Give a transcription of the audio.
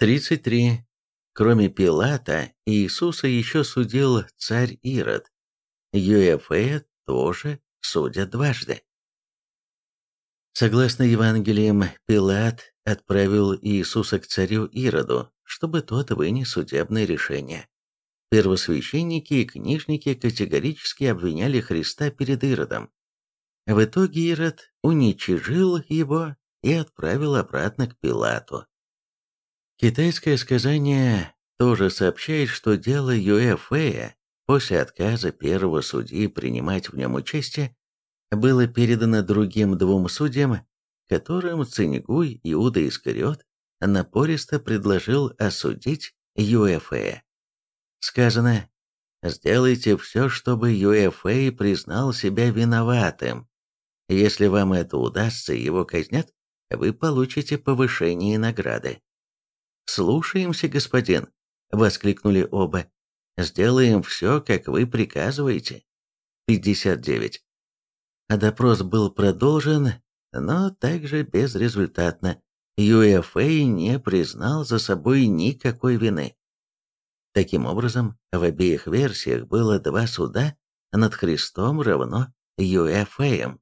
33. Кроме Пилата, Иисуса еще судил царь Ирод. Юэфея тоже судят дважды. Согласно Евангелиям, Пилат отправил Иисуса к царю Ироду, чтобы тот вынес судебное решение. Первосвященники и книжники категорически обвиняли Христа перед Иродом. В итоге Ирод уничижил его и отправил обратно к Пилату. Китайское сказание тоже сообщает, что дело Юэфея после отказа первого судьи принимать в нем участие было передано другим двум судьям, которым Циньгуй Иуда Искариот напористо предложил осудить Юэфея. Сказано «Сделайте все, чтобы Юэфэй признал себя виноватым. Если вам это удастся его казнят, вы получите повышение награды». «Слушаемся, господин», — воскликнули оба. «Сделаем все, как вы приказываете». 59. А допрос был продолжен, но также безрезультатно. Юэфэй не признал за собой никакой вины. Таким образом, в обеих версиях было два суда над Христом равно Юэфэем.